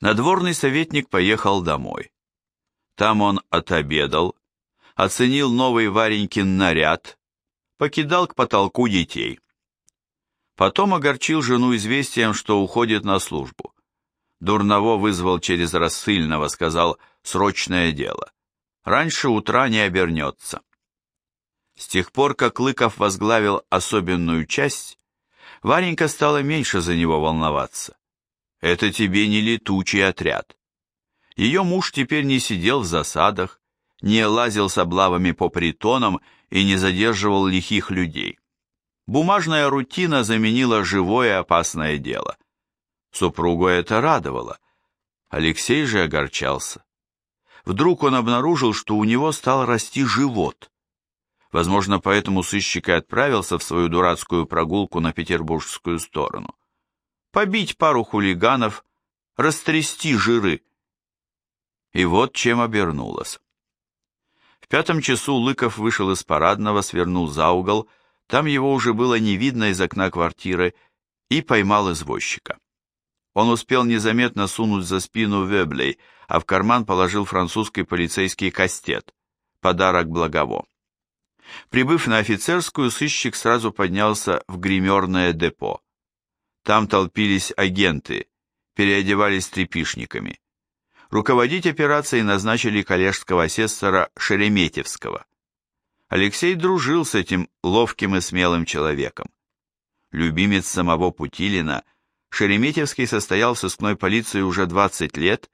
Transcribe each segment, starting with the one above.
Надворный советник поехал домой. Там он отобедал, оценил новый Варенькин наряд, покидал к потолку детей. Потом огорчил жену известием, что уходит на службу. Дурново вызвал через рассыльного, сказал «срочное дело». Раньше утра не обернется. С тех пор, как Лыков возглавил особенную часть, Варенька стала меньше за него волноваться. Это тебе не летучий отряд. Ее муж теперь не сидел в засадах, не лазил с облавами по притонам и не задерживал лихих людей. Бумажная рутина заменила живое опасное дело. Супругу это радовало. Алексей же огорчался. Вдруг он обнаружил, что у него стал расти живот. Возможно, поэтому сыщик и отправился в свою дурацкую прогулку на петербургскую сторону. Побить пару хулиганов, растрясти жиры. И вот чем обернулось. В пятом часу Лыков вышел из парадного, свернул за угол, там его уже было не видно из окна квартиры, и поймал извозчика. Он успел незаметно сунуть за спину Веблей, а в карман положил французский полицейский кастет, подарок Благово. Прибыв на офицерскую, сыщик сразу поднялся в гримерное депо. Там толпились агенты, переодевались трепишниками. Руководить операцией назначили коллежского асессора Шереметьевского. Алексей дружил с этим ловким и смелым человеком. Любимец самого Путилина, Шереметьевский состоял в сыскной полиции уже 20 лет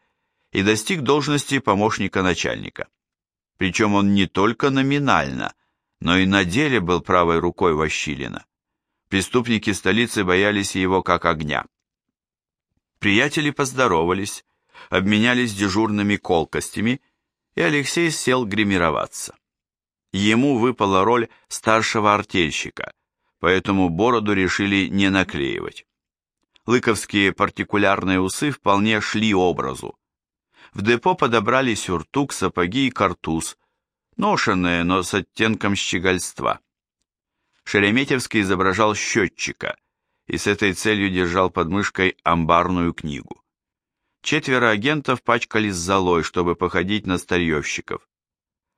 и достиг должности помощника начальника. Причем он не только номинально, но и на деле был правой рукой Ващилина. Преступники столицы боялись его как огня. Приятели поздоровались, обменялись дежурными колкостями, и Алексей сел гримироваться. Ему выпала роль старшего артельщика, поэтому бороду решили не наклеивать. Лыковские партикулярные усы вполне шли образу. В депо подобрали сюртук, сапоги и картуз, ношенные, но с оттенком щегольства. Шереметьевский изображал счетчика и с этой целью держал под мышкой амбарную книгу. Четверо агентов пачкались золой, чтобы походить на старьевщиков.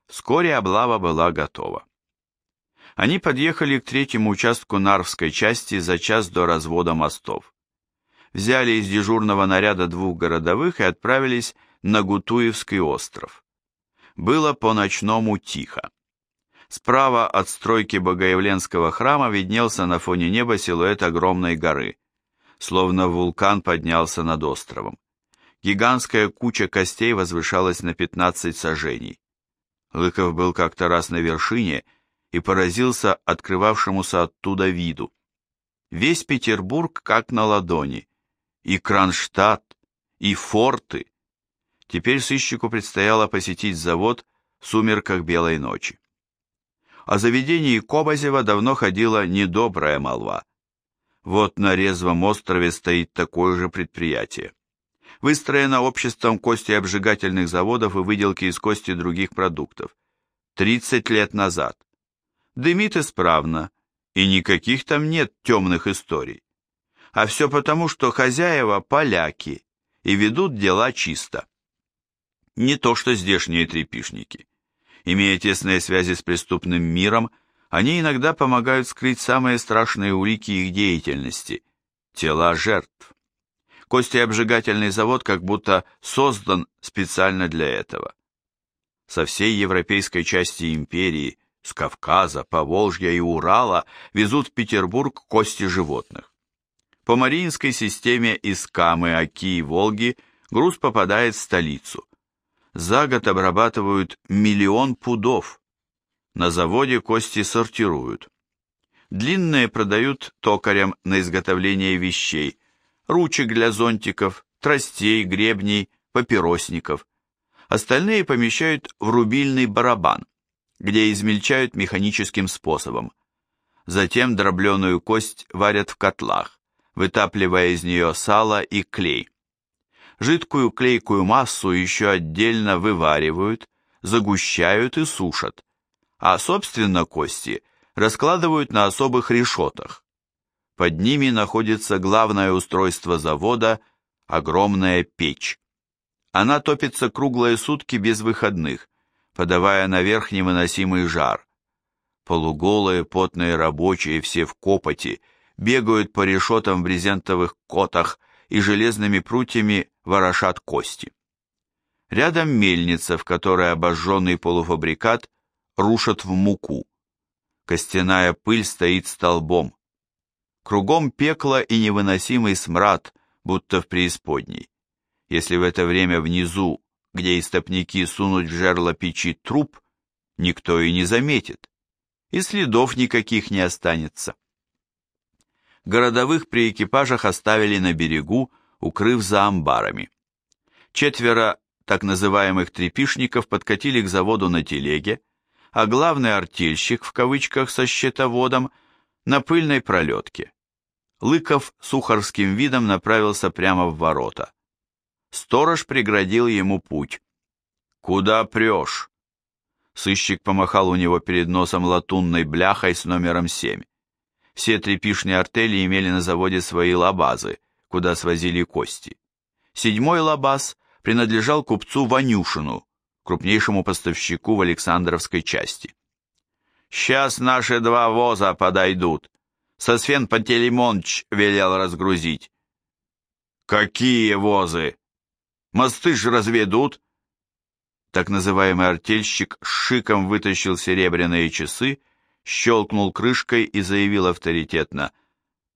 Вскоре облава была готова. Они подъехали к третьему участку Нарвской части за час до развода мостов. Взяли из дежурного наряда двух городовых и отправились на Гутуевский остров. Было по-ночному тихо. Справа от стройки Богоявленского храма виднелся на фоне неба силуэт огромной горы, словно вулкан поднялся над островом. Гигантская куча костей возвышалась на 15 сажений. Лыков был как-то раз на вершине и поразился открывавшемуся оттуда виду. Весь Петербург как на ладони, и Кронштадт, и форты. Теперь сыщику предстояло посетить завод в сумерках белой ночи. О заведении Кобазева давно ходила недобрая молва. Вот на резвом острове стоит такое же предприятие выстроена обществом кости обжигательных заводов и выделки из кости других продуктов. 30 лет назад. Дымит исправно, и никаких там нет темных историй. А все потому, что хозяева поляки и ведут дела чисто. Не то что здешние трепишники. Имея тесные связи с преступным миром, они иногда помогают скрыть самые страшные улики их деятельности – тела жертв. Костеобжигательный завод как будто создан специально для этого. Со всей европейской части империи, с Кавказа, Поволжья и Урала везут в Петербург кости животных. По Мариинской системе из Камы, Оки и Волги груз попадает в столицу. За год обрабатывают миллион пудов. На заводе кости сортируют. Длинные продают токарям на изготовление вещей, ручек для зонтиков, тростей, гребней, папиросников. Остальные помещают в рубильный барабан, где измельчают механическим способом. Затем дробленую кость варят в котлах, вытапливая из нее сало и клей. Жидкую клейкую массу еще отдельно вываривают, загущают и сушат, а собственно кости раскладывают на особых решетах. Под ними находится главное устройство завода огромная печь. Она топится круглые сутки без выходных, подавая наверх невыносимый жар. Полуголые, потные рабочие, все в копоти, бегают по решетам в брезентовых котах и железными прутьями ворошат кости. Рядом мельница, в которой обожженный полуфабрикат рушат в муку. Костяная пыль стоит столбом. Кругом пекло и невыносимый смрад, будто в преисподней. Если в это время внизу, где истопники сунуть в жерло печи труп, никто и не заметит, и следов никаких не останется. Городовых при экипажах оставили на берегу, укрыв за амбарами. Четверо так называемых трепишников подкатили к заводу на телеге, а главный артельщик, в кавычках со счетоводом, на пыльной пролетке. Лыков с ухарским видом направился прямо в ворота. Сторож преградил ему путь. «Куда прешь?» Сыщик помахал у него перед носом латунной бляхой с номером семь. Все трепишные артели имели на заводе свои лабазы, куда свозили кости. Седьмой лабаз принадлежал купцу Ванюшину, крупнейшему поставщику в Александровской части. «Сейчас наши два воза подойдут. Сосфен Пантелеймоныч велел разгрузить». «Какие возы? Мосты ж разведут?» Так называемый артельщик шиком вытащил серебряные часы, щелкнул крышкой и заявил авторитетно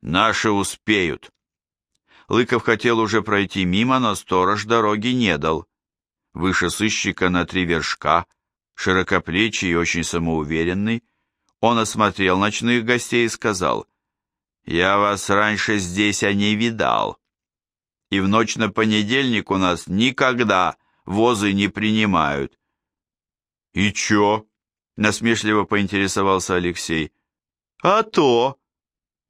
«Наши успеют». Лыков хотел уже пройти мимо, но сторож дороги не дал. Выше сыщика на три вершка, широкоплечий и очень самоуверенный, он осмотрел ночных гостей и сказал, «Я вас раньше здесь а не видал, и в ночь на понедельник у нас никогда возы не принимают». «И чё?» — насмешливо поинтересовался Алексей. «А то!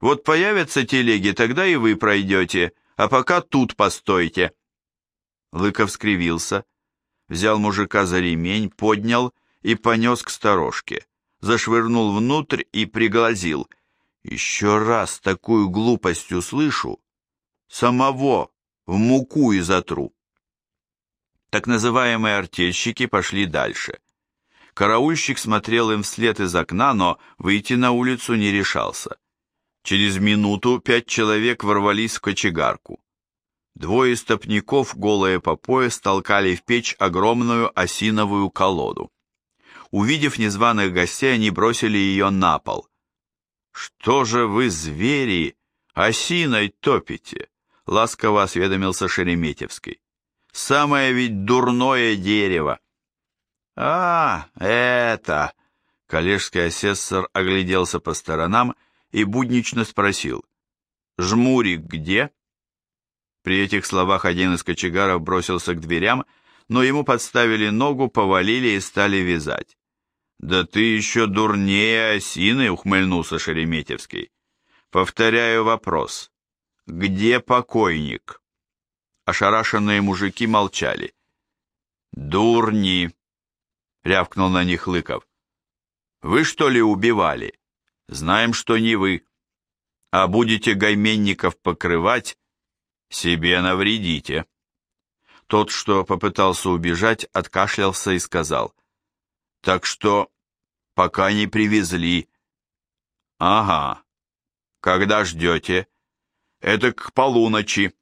Вот появятся телеги, тогда и вы пройдете, а пока тут постойте». Лыков скривился, взял мужика за ремень, поднял и понес к сторожке, зашвырнул внутрь и приглазил. «Еще раз такую глупость услышу, самого в муку и затру». Так называемые артельщики пошли дальше. Караульщик смотрел им вслед из окна, но выйти на улицу не решался. Через минуту пять человек ворвались в кочегарку. Двое стопников, голые по пояс, толкали в печь огромную осиновую колоду. Увидев незваных гостей, они бросили ее на пол. «Что же вы, звери, осиной топите?» — ласково осведомился Шереметьевский. «Самое ведь дурное дерево!» «А, это...» — коллежский асессор огляделся по сторонам и буднично спросил. «Жмурик где?» При этих словах один из кочегаров бросился к дверям, но ему подставили ногу, повалили и стали вязать. «Да ты еще дурнее осины!» — ухмыльнулся Шереметьевский. «Повторяю вопрос. Где покойник?» Ошарашенные мужики молчали. «Дурни!» — рявкнул на них Лыков. «Вы что ли убивали? Знаем, что не вы. А будете гайменников покрывать, себе навредите. Тот, что попытался убежать, откашлялся и сказал, так что пока не привезли. Ага. Когда ждете? Это к полуночи.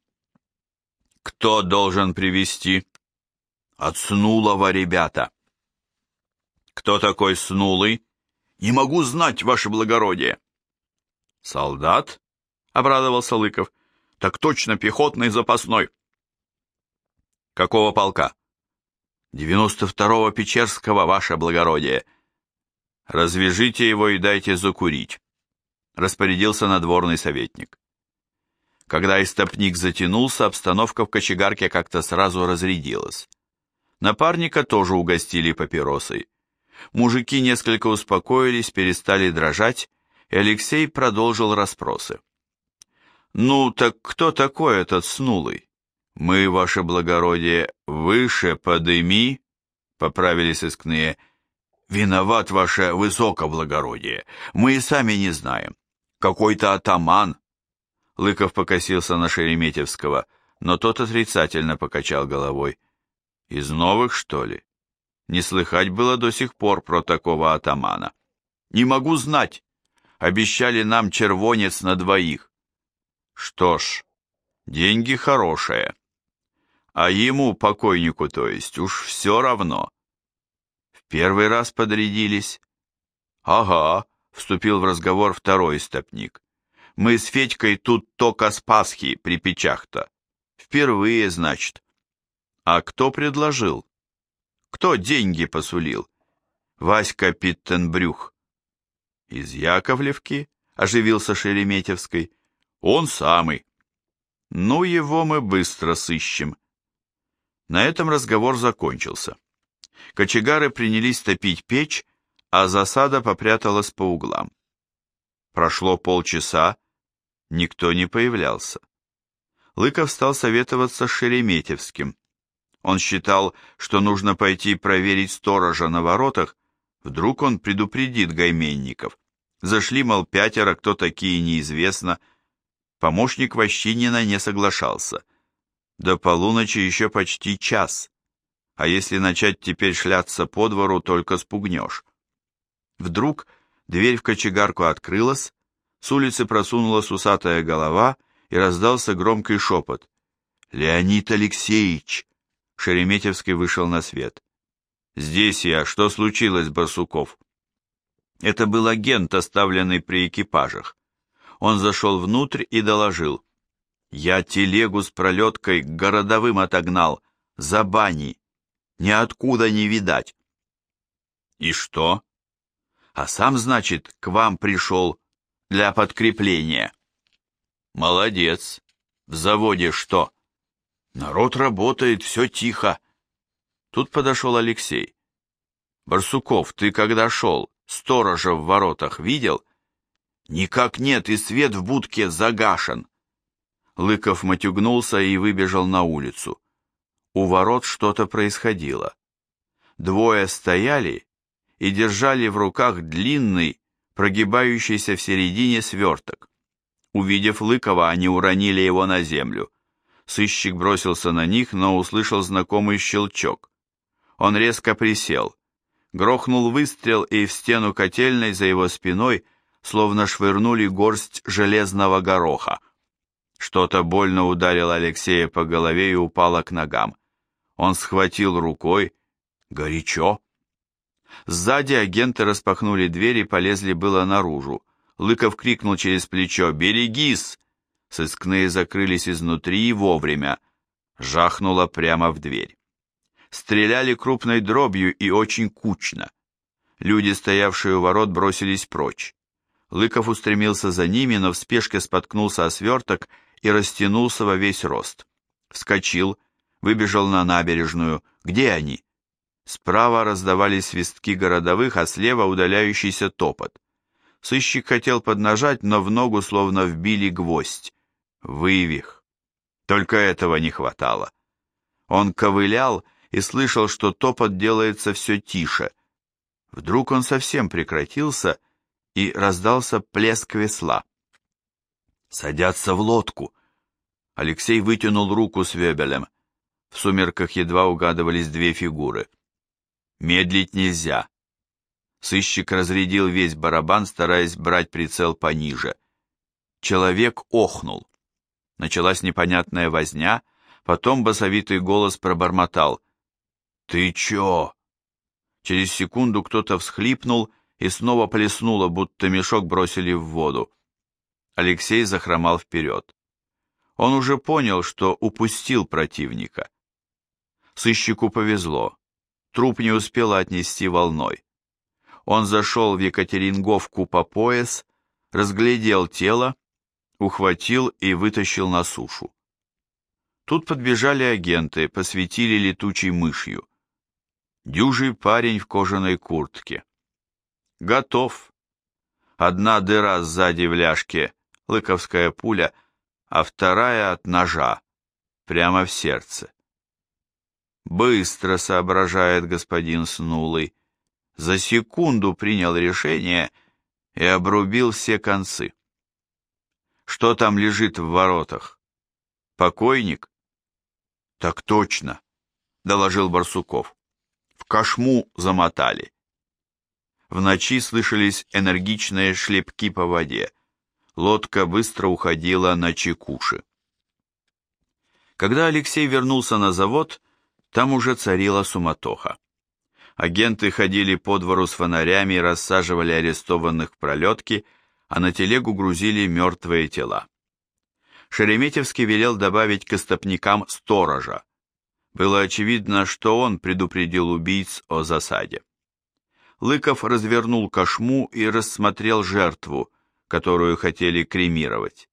Кто должен привезти? От Снулова, ребята. Кто такой Снулый? Не могу знать, ваше благородие. Солдат? Обрадовался Лыков. Так точно, пехотный запасной. Какого полка? 92-го Печерского, ваше благородие. Развяжите его и дайте закурить. Распорядился надворный советник. Когда истопник затянулся, обстановка в кочегарке как-то сразу разрядилась. Напарника тоже угостили папиросой. Мужики несколько успокоились, перестали дрожать, и Алексей продолжил расспросы. «Ну, так кто такой этот снулый? Мы, ваше благородие, выше подыми?» — поправили сыскные. «Виноват ваше высокоблагородие. Мы и сами не знаем. Какой-то атаман». Лыков покосился на Шереметьевского. но тот отрицательно покачал головой. Из новых, что ли? Не слыхать было до сих пор про такого атамана. Не могу знать. Обещали нам червонец на двоих. Что ж, деньги хорошие. А ему, покойнику, то есть, уж все равно. В первый раз подрядились. Ага, вступил в разговор второй стопник. Мы с Федькой тут только с Пасхи при печах-то. Впервые, значит. А кто предложил? Кто деньги посулил? Васька Питтенбрюх. Из Яковлевки? Оживился Шереметьевской. Он самый. Ну, его мы быстро сыщем. На этом разговор закончился. Кочегары принялись топить печь, а засада попряталась по углам. Прошло полчаса, никто не появлялся. Лыков стал советоваться с Шереметьевским. Он считал, что нужно пойти проверить сторожа на воротах, вдруг он предупредит гайменников. Зашли, мол, пятеро, кто такие, неизвестно. Помощник Ващинина не соглашался. До полуночи еще почти час. А если начать теперь шляться по двору, только спугнешь. Вдруг дверь в кочегарку открылась, с улицы просунулась усатая голова, и раздался громкий шепот. «Леонид Алексеевич!» Шереметьевский вышел на свет. «Здесь я. Что случилось, Барсуков?» Это был агент, оставленный при экипажах. Он зашел внутрь и доложил. «Я телегу с пролеткой к городовым отогнал, за бани. Ниоткуда не видать». «И что?» «А сам, значит, к вам пришел для подкрепления». Молодец. В заводе что? Народ работает, все тихо. Тут подошел Алексей. Барсуков, ты когда шел, сторожа в воротах видел? Никак нет, и свет в будке загашен. Лыков матюгнулся и выбежал на улицу. У ворот что-то происходило. Двое стояли и держали в руках длинный, прогибающийся в середине сверток. Увидев Лыкова, они уронили его на землю. Сыщик бросился на них, но услышал знакомый щелчок. Он резко присел. Грохнул выстрел, и в стену котельной за его спиной словно швырнули горсть железного гороха. Что-то больно ударило Алексея по голове и упало к ногам. Он схватил рукой. Горячо. Сзади агенты распахнули дверь и полезли было наружу. Лыков крикнул через плечо «Берегись!». Сыскные закрылись изнутри и вовремя. Жахнуло прямо в дверь. Стреляли крупной дробью и очень кучно. Люди, стоявшие у ворот, бросились прочь. Лыков устремился за ними, но в спешке споткнулся о сверток и растянулся во весь рост. Вскочил, выбежал на набережную. Где они? Справа раздавались свистки городовых, а слева удаляющийся топот. Сыщик хотел поднажать, но в ногу словно вбили гвоздь. Вывих. Только этого не хватало. Он ковылял и слышал, что топот делается все тише. Вдруг он совсем прекратился, и раздался плеск весла. «Садятся в лодку!» Алексей вытянул руку с вебелем. В сумерках едва угадывались две фигуры. «Медлить нельзя. Сыщик разрядил весь барабан, стараясь брать прицел пониже. Человек охнул. Началась непонятная возня, потом басовитый голос пробормотал. «Ты чё?» Через секунду кто-то всхлипнул и снова плеснуло, будто мешок бросили в воду. Алексей захромал вперед. Он уже понял, что упустил противника. Сыщику повезло. Труп не успела отнести волной. Он зашел в Екатеринговку по пояс, разглядел тело, ухватил и вытащил на сушу. Тут подбежали агенты, посветили летучей мышью. Дюжий парень в кожаной куртке. Готов. Одна дыра сзади в ляжке, лыковская пуля, а вторая от ножа, прямо в сердце. Быстро соображает господин Снулый за секунду принял решение и обрубил все концы. Что там лежит в воротах? Покойник? Так точно, доложил Барсуков. В кошму замотали. В ночи слышались энергичные шлепки по воде. Лодка быстро уходила на чекуши. Когда Алексей вернулся на завод, там уже царила суматоха. Агенты ходили по двору с фонарями и рассаживали арестованных в пролетки, а на телегу грузили мертвые тела. Шереметьевский велел добавить к истопникам сторожа. Было очевидно, что он предупредил убийц о засаде. Лыков развернул кошму и рассмотрел жертву, которую хотели кремировать.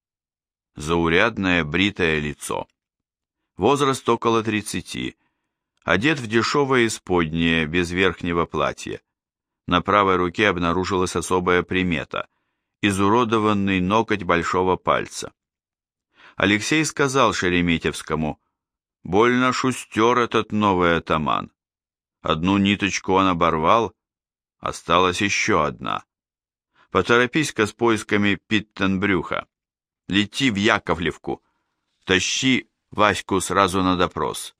Заурядное бритое лицо. Возраст около тридцати. Одет в дешевое исподнее, без верхнего платья. На правой руке обнаружилась особая примета – изуродованный ноготь большого пальца. Алексей сказал Шереметьевскому, «Больно шустер этот новый атаман. Одну ниточку он оборвал, Осталась еще одна. Поторопись-ка с поисками Питтенбрюха. Лети в Яковлевку. Тащи Ваську сразу на допрос.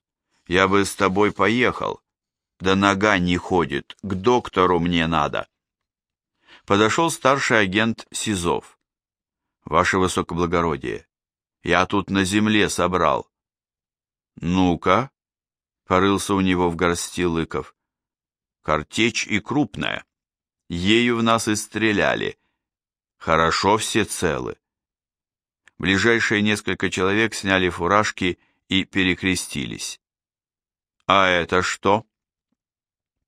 Я бы с тобой поехал. Да нога не ходит, к доктору мне надо. Подошел старший агент Сизов. Ваше высокоблагородие, я тут на земле собрал. Ну-ка, порылся у него в горсти Лыков. Картечь и крупная. Ею в нас и стреляли. Хорошо все целы. Ближайшие несколько человек сняли фуражки и перекрестились. «А это что?»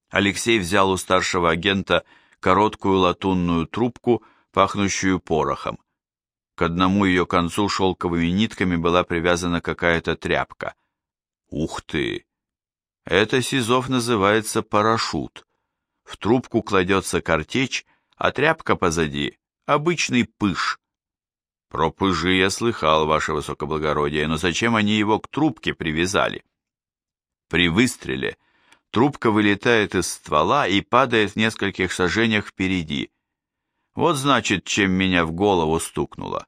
Алексей взял у старшего агента короткую латунную трубку, пахнущую порохом. К одному ее концу шелковыми нитками была привязана какая-то тряпка. «Ух ты! Это Сизов называется парашют. В трубку кладется картечь, а тряпка позади — обычный пыш. Про пыжи я слыхал, ваше высокоблагородие, но зачем они его к трубке привязали? При выстреле трубка вылетает из ствола и падает в нескольких сажениях впереди. Вот значит, чем меня в голову стукнуло.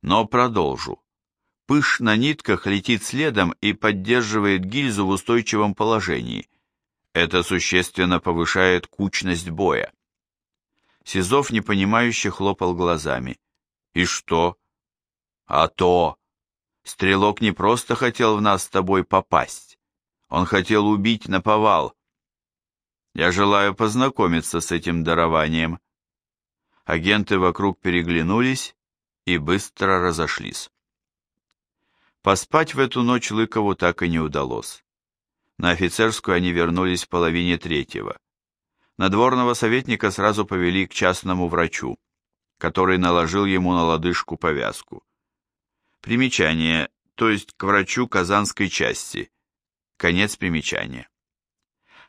Но продолжу. Пыш на нитках летит следом и поддерживает гильзу в устойчивом положении. Это существенно повышает кучность боя. Сизов непонимающе хлопал глазами. И что? А то! Стрелок не просто хотел в нас с тобой попасть. Он хотел убить на повал. Я желаю познакомиться с этим дарованием. Агенты вокруг переглянулись и быстро разошлись. Поспать в эту ночь Лыкову так и не удалось. На офицерскую они вернулись в половине третьего. Надворного советника сразу повели к частному врачу, который наложил ему на лодыжку повязку. Примечание, то есть к врачу Казанской части. Конец примечания.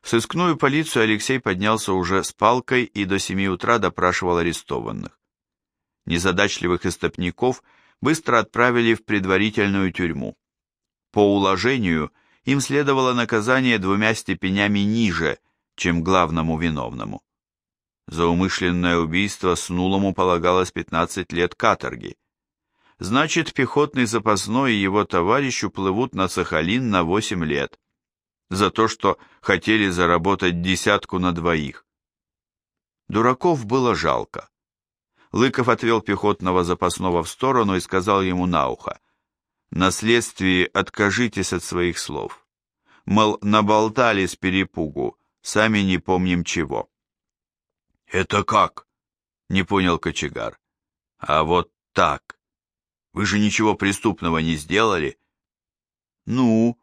В сыскную полицию Алексей поднялся уже с палкой и до семи утра допрашивал арестованных. Незадачливых истопников – быстро отправили в предварительную тюрьму. По уложению им следовало наказание двумя степенями ниже, чем главному виновному. За умышленное убийство Снулому полагалось 15 лет каторги. Значит, пехотный запасной и его товарищ уплывут на Сахалин на 8 лет. За то, что хотели заработать десятку на двоих. Дураков было жалко. Лыков отвел пехотного запасного в сторону и сказал ему на ухо. «На следствии откажитесь от своих слов. Мол, наболтали с перепугу, сами не помним чего». «Это как?» — не понял кочегар. «А вот так. Вы же ничего преступного не сделали?» «Ну?»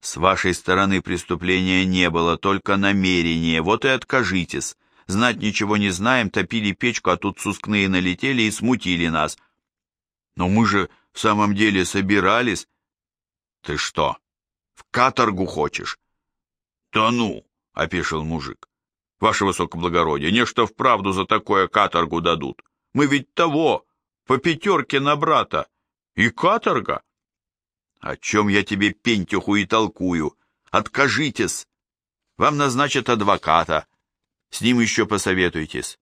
«С вашей стороны преступления не было, только намерение, вот и откажитесь. Знать ничего не знаем, топили печку, а тут сускные налетели и смутили нас. Но мы же в самом деле собирались. Ты что, в каторгу хочешь? Да ну, опешил мужик. Ваше высокоблагородие, нечто вправду за такое каторгу дадут. Мы ведь того, по пятерке на брата. И каторга? О чем я тебе пентюху и толкую? Откажитесь. Вам назначат адвоката, с ним еще посоветуйтесь.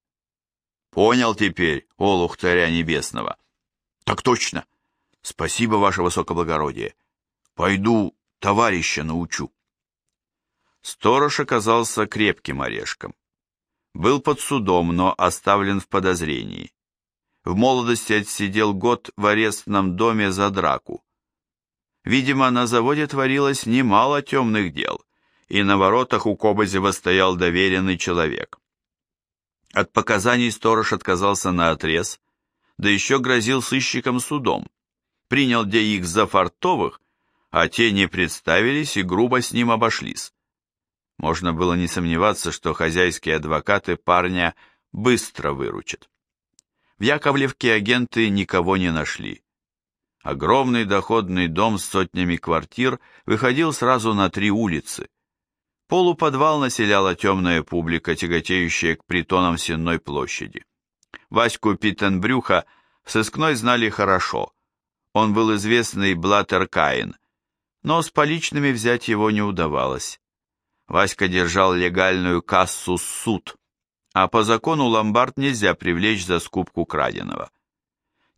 Понял теперь, олух царя небесного? Так точно. Спасибо, ваше высокоблагородие. Пойду товарища научу. Сторож оказался крепким орешком. Был под судом, но оставлен в подозрении. В молодости отсидел год в арестном доме за драку. Видимо, на заводе творилось немало темных дел, и на воротах у Кобозева стоял доверенный человек. От показаний сторож отказался на отрез, да еще грозил сыщикам судом. Принял где их за фартовых, а те не представились и грубо с ним обошлись. Можно было не сомневаться, что хозяйские адвокаты парня быстро выручат. В Яковлевке агенты никого не нашли. Огромный доходный дом с сотнями квартир выходил сразу на три улицы. Полуподвал населяла темная публика, тяготеющая к притонам Сенной площади. Ваську Питтенбрюха в сыскной знали хорошо. Он был известный Блаттер Каин, но с поличными взять его не удавалось. Васька держал легальную кассу суд, а по закону ломбард нельзя привлечь за скупку краденого.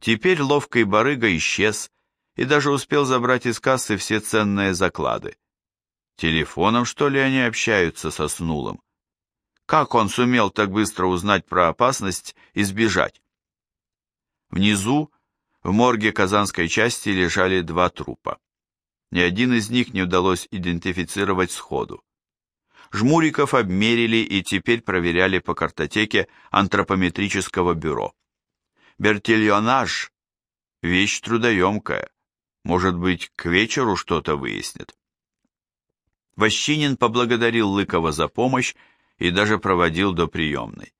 Теперь ловкий барыга исчез и даже успел забрать из кассы все ценные заклады. Телефоном, что ли, они общаются со Снулом? Как он сумел так быстро узнать про опасность и сбежать? Внизу, в морге казанской части, лежали два трупа. Ни один из них не удалось идентифицировать сходу. Жмуриков обмерили и теперь проверяли по картотеке антропометрического бюро. Бертильонаж – вещь трудоемкая. Может быть, к вечеру что-то выяснит. Ващинин поблагодарил Лыкова за помощь и даже проводил до приемной.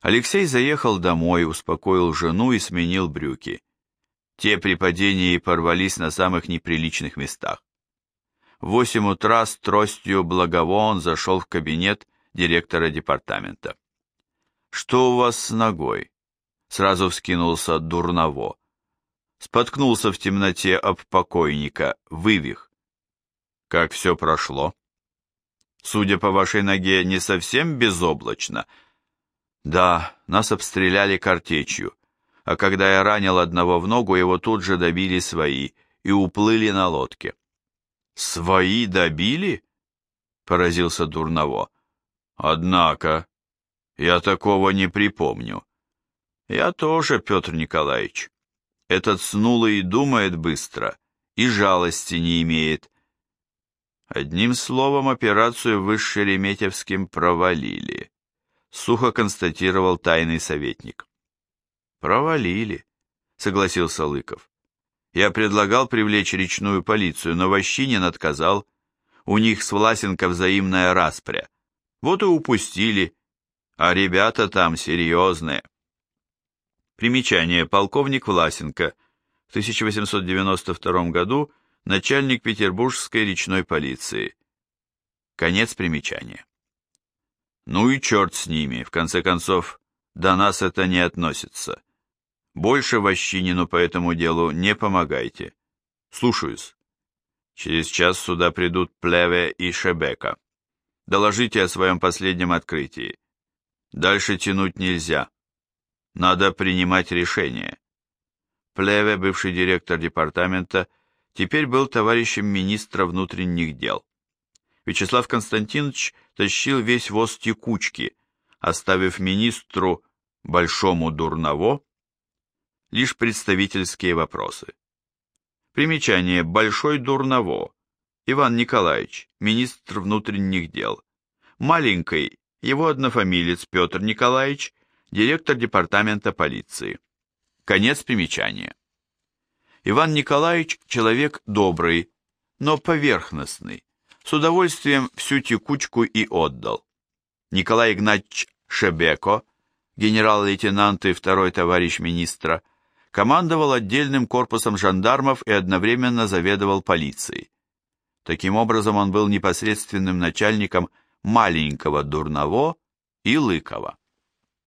Алексей заехал домой, успокоил жену и сменил брюки. Те при падении порвались на самых неприличных местах. В восемь утра с тростью благово зашел в кабинет директора департамента. «Что у вас с ногой?» Сразу вскинулся Дурново. Споткнулся в темноте об покойника, вывих. «Как все прошло?» «Судя по вашей ноге, не совсем безоблачно?» «Да, нас обстреляли картечью, а когда я ранил одного в ногу, его тут же добили свои и уплыли на лодке». «Свои добили?» — поразился Дурново. «Однако, я такого не припомню». «Я тоже, Петр Николаевич. Этот снулый думает быстро и жалости не имеет». Одним словом, операцию вы с Шереметьевским провалили, сухо констатировал тайный советник. Провалили, согласился Лыков. Я предлагал привлечь речную полицию, но Ващинин отказал. У них с Власенко взаимная распря. Вот и упустили. А ребята там серьезные. Примечание. Полковник Власенко. В 1892 году начальник Петербургской речной полиции. Конец примечания. Ну и черт с ними, в конце концов, до нас это не относится. Больше Ващинину по этому делу не помогайте. Слушаюсь. Через час сюда придут Плеве и Шебека. Доложите о своем последнем открытии. Дальше тянуть нельзя. Надо принимать решение. Плеве, бывший директор департамента, теперь был товарищем министра внутренних дел. Вячеслав Константинович тащил весь воз текучки, оставив министру Большому Дурново лишь представительские вопросы. Примечание Большой Дурново. Иван Николаевич, министр внутренних дел. Маленький, его однофамилец Петр Николаевич, директор департамента полиции. Конец примечания. Иван Николаевич человек добрый, но поверхностный, с удовольствием всю текучку и отдал. Николай Игнатьевич Шебеко, генерал-лейтенант и второй товарищ министра, командовал отдельным корпусом жандармов и одновременно заведовал полицией. Таким образом, он был непосредственным начальником маленького Дурново и Лыкова.